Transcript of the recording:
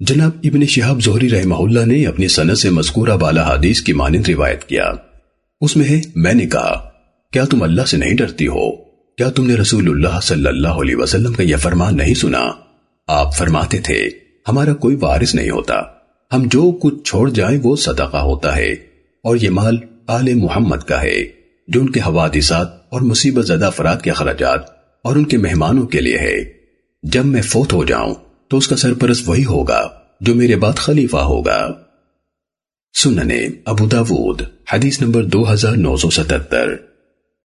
جناب ابن شہاب زہری رحمہ اللہ نے اپنی سنت سے مذکورہ بالا حدیث کی مانند روایت کیا۔ اس میں ہے، میں نے کہا، کیا تم اللہ سے نہیں ڈرتی ہو؟ کیا تم نے رسول اللہ صلی اللہ علیہ وسلم کا یہ فرمان نہیں سنا؟ آپ فرماتے تھے، ہمارا کوئی وارث نہیں ہوتا۔ ہم جو کچھ چھوڑ جائیں وہ صدقہ ہوتا ہے۔ اور یہ مال آل محمد کا ہے، جو ان کے حوادثات اور مصیبت زدہ افراد کے اخراجات اور ان کے مہمانوں کے لیے ہے۔ جب میں فوت ہو جاؤں تو اس کا سرپرست وہی ہوگا جو میرے بعد خلیفہ ہوگا۔ سننے ابو داود، حدیث نمبر دو ہزار نو سو ستتر۔